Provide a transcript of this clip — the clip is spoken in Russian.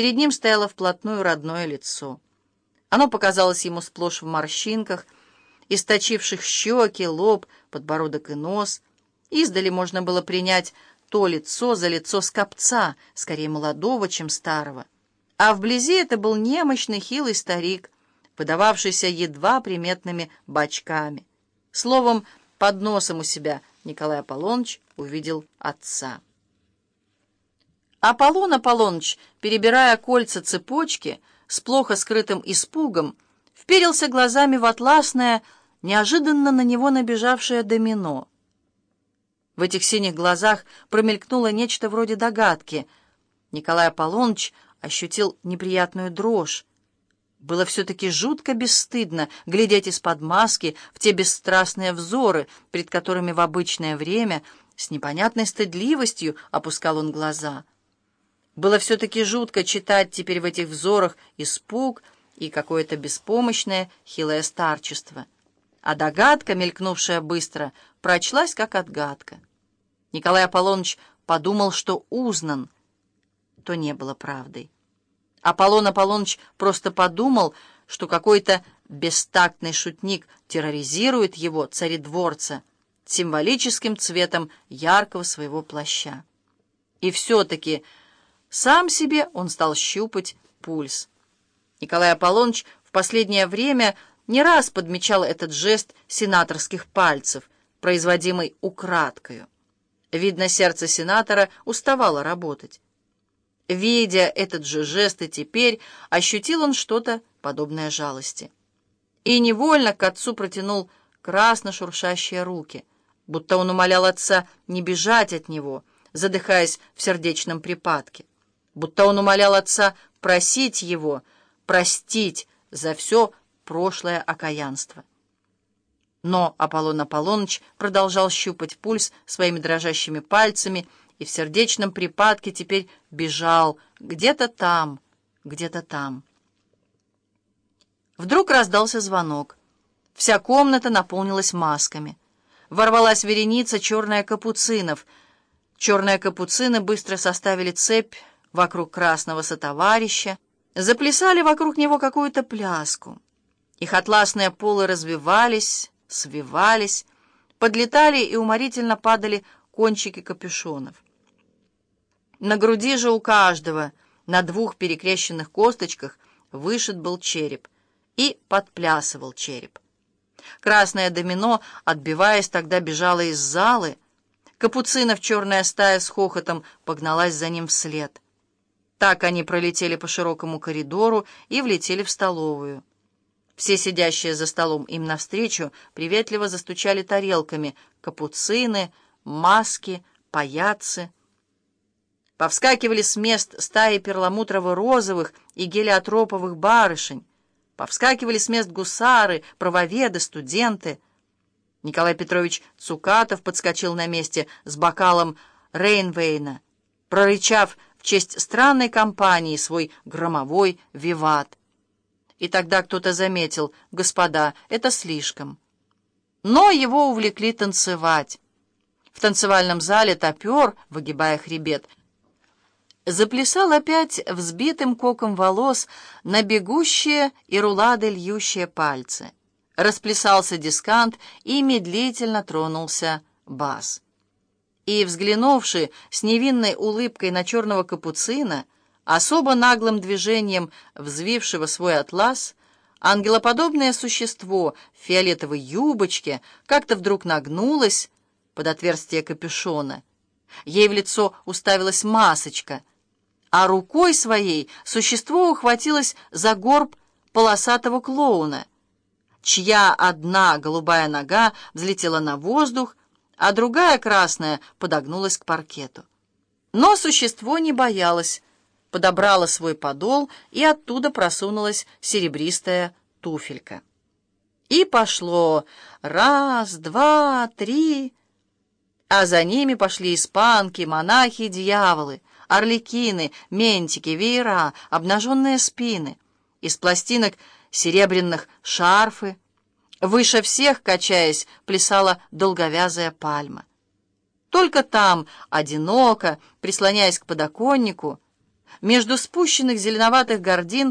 Перед ним стояло вплотную родное лицо. Оно показалось ему сплошь в морщинках, источивших щеки, лоб, подбородок и нос. Издали можно было принять то лицо за лицо скопца, скорее молодого, чем старого. А вблизи это был немощный, хилый старик, выдававшийся едва приметными бочками. Словом, под носом у себя Николай Аполлоныч увидел отца. Аполлон Аполлоныч, перебирая кольца цепочки, с плохо скрытым испугом, вперился глазами в атласное, неожиданно на него набежавшее домино. В этих синих глазах промелькнуло нечто вроде догадки. Николай Аполлоныч ощутил неприятную дрожь. Было все-таки жутко бесстыдно глядеть из-под маски в те бесстрастные взоры, пред которыми в обычное время с непонятной стыдливостью опускал он глаза — было все-таки жутко читать теперь в этих взорах испуг и какое-то беспомощное, хилое старчество. А догадка, мелькнувшая быстро, прочлась как отгадка. Николай Аполлоныч подумал, что узнан. То не было правдой. Аполлон Аполлоныч просто подумал, что какой-то бестактный шутник терроризирует его, царедворца, символическим цветом яркого своего плаща. И все-таки... Сам себе он стал щупать пульс. Николай Аполлоныч в последнее время не раз подмечал этот жест сенаторских пальцев, производимый украдкою. Видно, сердце сенатора уставало работать. Видя этот же жест и теперь, ощутил он что-то подобное жалости. И невольно к отцу протянул красно шуршащие руки, будто он умолял отца не бежать от него, задыхаясь в сердечном припадке будто он умолял отца просить его, простить за все прошлое окаянство. Но Аполлон Аполлоныч продолжал щупать пульс своими дрожащими пальцами и в сердечном припадке теперь бежал где-то там, где-то там. Вдруг раздался звонок. Вся комната наполнилась масками. Ворвалась вереница черная капуцинов. Черные капуцины быстро составили цепь, вокруг красного сотоварища, заплясали вокруг него какую-то пляску. Их атласные полы развивались, свивались, подлетали и уморительно падали кончики капюшонов. На груди же у каждого, на двух перекрещенных косточках, вышит был череп, и подплясывал череп. Красное домино, отбиваясь, тогда бежало из залы. Капуцинов черная стая с хохотом погналась за ним вслед — так они пролетели по широкому коридору и влетели в столовую. Все сидящие за столом им навстречу приветливо застучали тарелками капуцины, маски, паяцы. Повскакивали с мест стаи перламутрово-розовых и гелиотроповых барышень. Повскакивали с мест гусары, правоведы, студенты. Николай Петрович Цукатов подскочил на месте с бокалом Рейнвейна, прорычав в честь странной компании свой громовой виват. И тогда кто-то заметил, господа, это слишком. Но его увлекли танцевать. В танцевальном зале топер, выгибая хребет, заплясал опять взбитым коком волос на бегущие и рулады льющие пальцы. Расплясался дискант и медлительно тронулся бас и, взглянувши с невинной улыбкой на черного капуцина, особо наглым движением взвившего свой атлас, ангелоподобное существо в фиолетовой юбочке как-то вдруг нагнулось под отверстие капюшона. Ей в лицо уставилась масочка, а рукой своей существо ухватилось за горб полосатого клоуна, чья одна голубая нога взлетела на воздух, а другая, красная, подогнулась к паркету. Но существо не боялось, подобрало свой подол, и оттуда просунулась серебристая туфелька. И пошло раз, два, три, а за ними пошли испанки, монахи дьяволы, орликины, ментики, веера, обнаженные спины, из пластинок серебряных шарфы, Выше всех, качаясь, плясала долговязая пальма. Только там, одиноко, прислоняясь к подоконнику, Между спущенных зеленоватых гордин